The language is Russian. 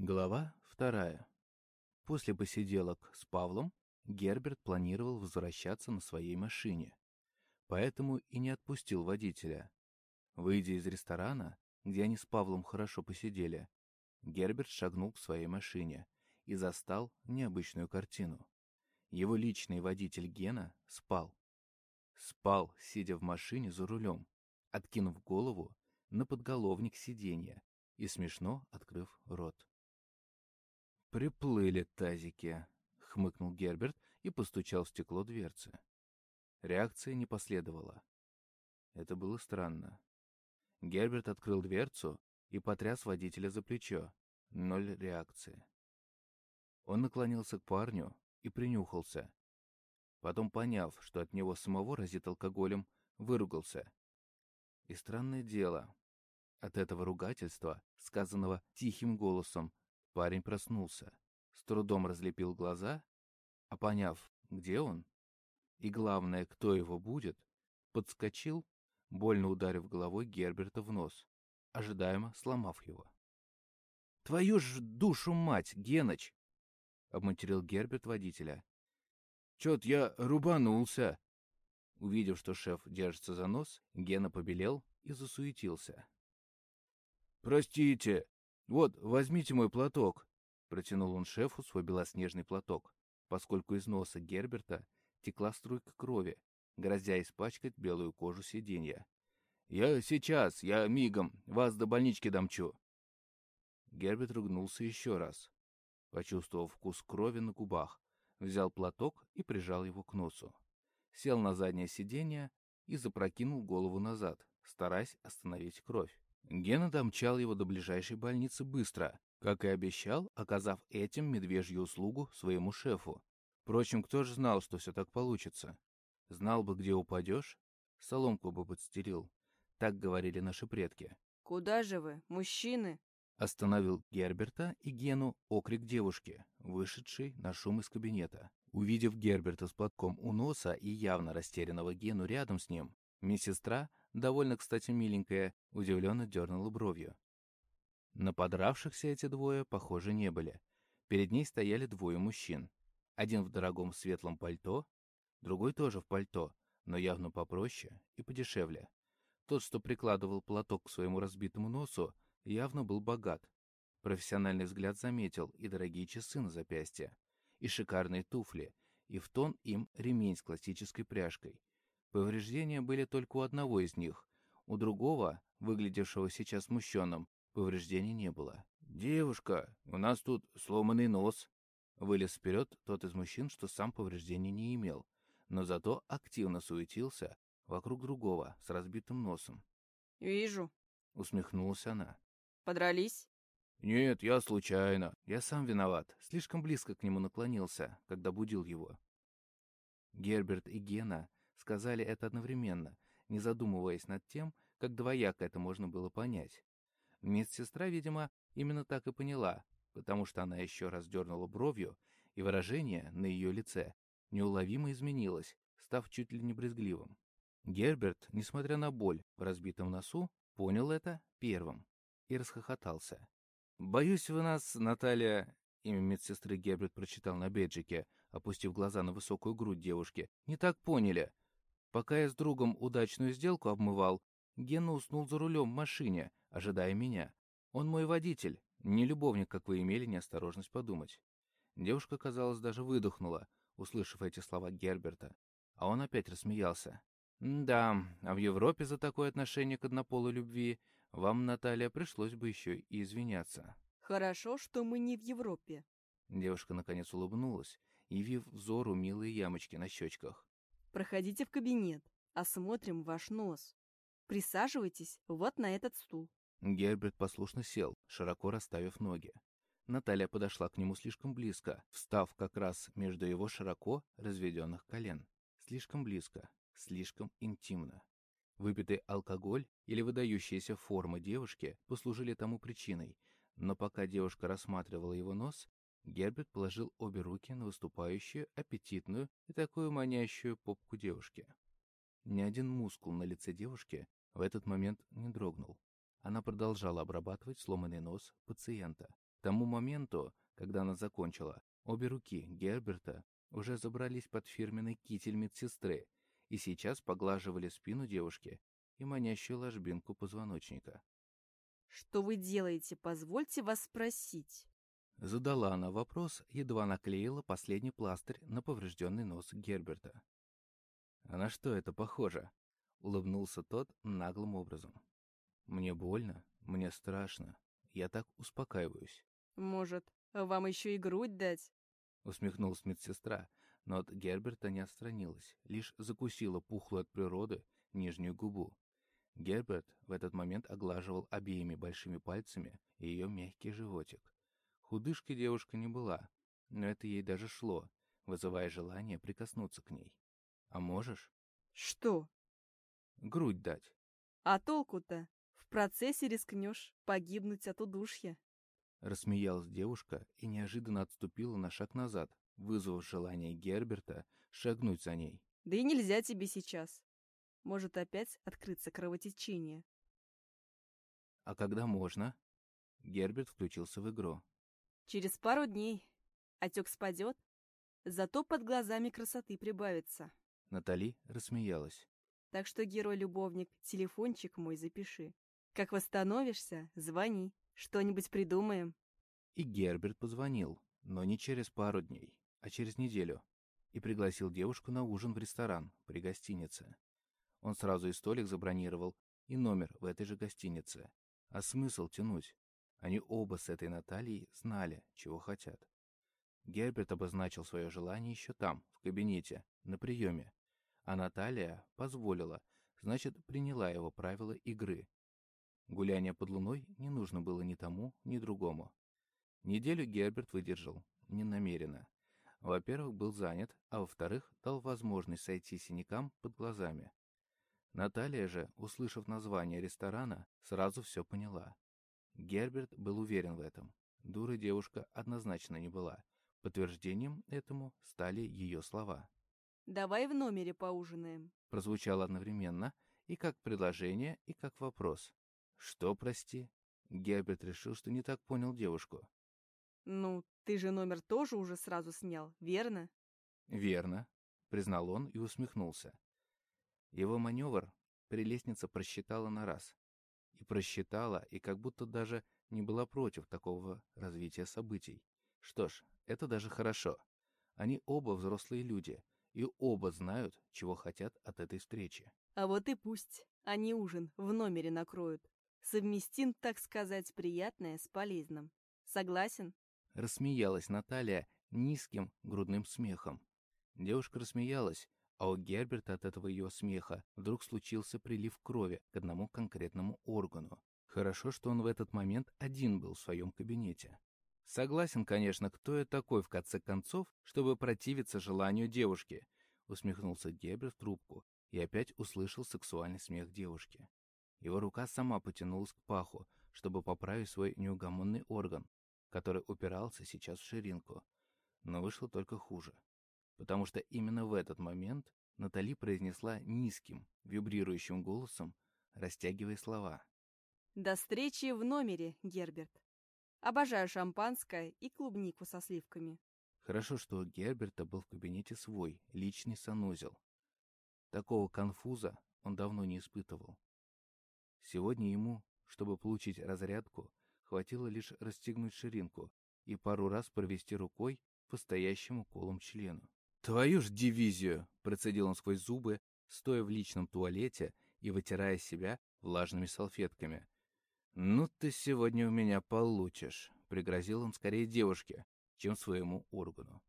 Глава вторая. После посиделок с Павлом Герберт планировал возвращаться на своей машине, поэтому и не отпустил водителя. Выйдя из ресторана, где они с Павлом хорошо посидели, Герберт шагнул к своей машине и застал необычную картину. Его личный водитель Гена спал. Спал, сидя в машине за рулем, откинув голову на подголовник сиденья и смешно открыв рот. «Приплыли тазики», — хмыкнул Герберт и постучал в стекло дверцы. Реакции не последовало. Это было странно. Герберт открыл дверцу и потряс водителя за плечо. Ноль реакции. Он наклонился к парню и принюхался. Потом, поняв, что от него самого разит алкоголем, выругался. И странное дело, от этого ругательства, сказанного тихим голосом, Парень проснулся, с трудом разлепил глаза, а поняв, где он, и главное, кто его будет, подскочил, больно ударив головой Герберта в нос, ожидаемо сломав его. «Твою ж душу мать, Геныч!» — обматерил Герберт водителя. «Чё-то я рубанулся!» Увидев, что шеф держится за нос, Гена побелел и засуетился. «Простите!» «Вот, возьмите мой платок», — протянул он шефу свой белоснежный платок, поскольку из носа Герберта текла струйка крови, грозя испачкать белую кожу сиденья. «Я сейчас, я мигом, вас до больнички домчу». Герберт ругнулся еще раз, почувствовав вкус крови на губах, взял платок и прижал его к носу. Сел на заднее сиденье и запрокинул голову назад, стараясь остановить кровь. Гена домчал его до ближайшей больницы быстро, как и обещал, оказав этим медвежью услугу своему шефу. Впрочем, кто же знал, что все так получится? Знал бы, где упадешь, соломку бы подстерил. Так говорили наши предки. «Куда же вы, мужчины?» Остановил Герберта и Гену окрик девушки, вышедшей на шум из кабинета. Увидев Герберта с платком у носа и явно растерянного Гену рядом с ним, медсестра довольно, кстати, миленькая, удивленно дернула бровью. На подравшихся эти двое, похоже, не были. Перед ней стояли двое мужчин. Один в дорогом светлом пальто, другой тоже в пальто, но явно попроще и подешевле. Тот, что прикладывал платок к своему разбитому носу, явно был богат. Профессиональный взгляд заметил и дорогие часы на запястье, и шикарные туфли, и в тон им ремень с классической пряжкой, Повреждения были только у одного из них. У другого, выглядевшего сейчас смущенным, повреждений не было. «Девушка, у нас тут сломанный нос!» Вылез вперед тот из мужчин, что сам повреждений не имел, но зато активно суетился вокруг другого с разбитым носом. «Вижу», — усмехнулась она. «Подрались?» «Нет, я случайно. Я сам виноват. Слишком близко к нему наклонился, когда будил его». Герберт и Гена сказали это одновременно, не задумываясь над тем, как двояко это можно было понять. Медсестра, видимо, именно так и поняла, потому что она еще раз дернула бровью, и выражение на ее лице неуловимо изменилось, став чуть ли не брезгливым. Герберт, несмотря на боль в разбитом носу, понял это первым и расхохотался. «Боюсь, вы нас, Наталья...» Имя медсестры Герберт прочитал на беджике, опустив глаза на высокую грудь девушки. «Не так поняли. Пока я с другом удачную сделку обмывал, Гена уснул за рулем в машине, ожидая меня. Он мой водитель, не любовник, как вы имели неосторожность подумать. Девушка, казалось, даже выдохнула, услышав эти слова Герберта. А он опять рассмеялся. «Да, а в Европе за такое отношение к однополой любви вам, Наталья, пришлось бы еще и извиняться». «Хорошо, что мы не в Европе». Девушка наконец улыбнулась, явив взору милые ямочки на щечках. Проходите в кабинет, осмотрим ваш нос. Присаживайтесь вот на этот стул». Герберт послушно сел, широко расставив ноги. Наталья подошла к нему слишком близко, встав как раз между его широко разведенных колен. Слишком близко, слишком интимно. Выпитый алкоголь или выдающиеся формы девушки послужили тому причиной, но пока девушка рассматривала его нос, Герберт положил обе руки на выступающую, аппетитную и такую манящую попку девушки. Ни один мускул на лице девушки в этот момент не дрогнул. Она продолжала обрабатывать сломанный нос пациента, К тому моменту, когда она закончила, обе руки Герберта уже забрались под фирменный китель медсестры и сейчас поглаживали спину девушки и манящую ложбинку позвоночника. «Что вы делаете, позвольте вас спросить?» Задала она вопрос, едва наклеила последний пластырь на поврежденный нос Герберта. «А на что это похоже?» — улыбнулся тот наглым образом. «Мне больно, мне страшно. Я так успокаиваюсь». «Может, вам еще и грудь дать?» — усмехнулась медсестра, но от Герберта не отстранилась, лишь закусила пухлую от природы нижнюю губу. Герберт в этот момент оглаживал обеими большими пальцами ее мягкий животик. Худышкой девушка не была, но это ей даже шло, вызывая желание прикоснуться к ней. «А можешь?» «Что?» «Грудь дать». «А толку-то? В процессе рискнешь погибнуть от удушья». Рассмеялась девушка и неожиданно отступила на шаг назад, вызвав желание Герберта шагнуть за ней. «Да и нельзя тебе сейчас. Может опять открыться кровотечение». «А когда можно?» Герберт включился в игру. Через пару дней отек спадет, зато под глазами красоты прибавится. Натали рассмеялась. Так что, герой-любовник, телефончик мой запиши. Как восстановишься, звони, что-нибудь придумаем. И Герберт позвонил, но не через пару дней, а через неделю, и пригласил девушку на ужин в ресторан при гостинице. Он сразу и столик забронировал, и номер в этой же гостинице. А смысл тянуть? Они оба с этой Натальей знали, чего хотят. Герберт обозначил свое желание еще там, в кабинете, на приеме. А Наталья позволила, значит, приняла его правила игры. Гуляние под луной не нужно было ни тому, ни другому. Неделю Герберт выдержал, не намеренно. Во-первых, был занят, а во-вторых, дал возможность сойти синякам под глазами. Наталья же, услышав название ресторана, сразу все поняла. Герберт был уверен в этом. Дура девушка однозначно не была. Подтверждением этому стали ее слова. «Давай в номере поужинаем», — прозвучало одновременно и как предложение, и как вопрос. «Что, прости?» Герберт решил, что не так понял девушку. «Ну, ты же номер тоже уже сразу снял, верно?» «Верно», — признал он и усмехнулся. Его маневр прелестница просчитала на раз и просчитала, и как будто даже не была против такого развития событий. Что ж, это даже хорошо. Они оба взрослые люди, и оба знают, чего хотят от этой встречи. А вот и пусть. Они ужин в номере накроют. Совместим, так сказать, приятное с полезным. Согласен? Рассмеялась Наталья низким грудным смехом. Девушка рассмеялась, а у Герберта от этого ее смеха вдруг случился прилив крови к одному конкретному органу. Хорошо, что он в этот момент один был в своем кабинете. Согласен, конечно, кто я такой, в конце концов, чтобы противиться желанию девушки, усмехнулся Герберт в трубку и опять услышал сексуальный смех девушки. Его рука сама потянулась к паху, чтобы поправить свой неугомонный орган, который упирался сейчас в ширинку. Но вышло только хуже потому что именно в этот момент Натали произнесла низким, вибрирующим голосом, растягивая слова. «До встречи в номере, Герберт. Обожаю шампанское и клубнику со сливками». Хорошо, что у Герберта был в кабинете свой, личный санузел. Такого конфуза он давно не испытывал. Сегодня ему, чтобы получить разрядку, хватило лишь расстегнуть ширинку и пару раз провести рукой по стоящему колом члену. «Твою ж дивизию!» — процедил он сквозь зубы, стоя в личном туалете и вытирая себя влажными салфетками. «Ну ты сегодня у меня получишь», — пригрозил он скорее девушке, чем своему органу.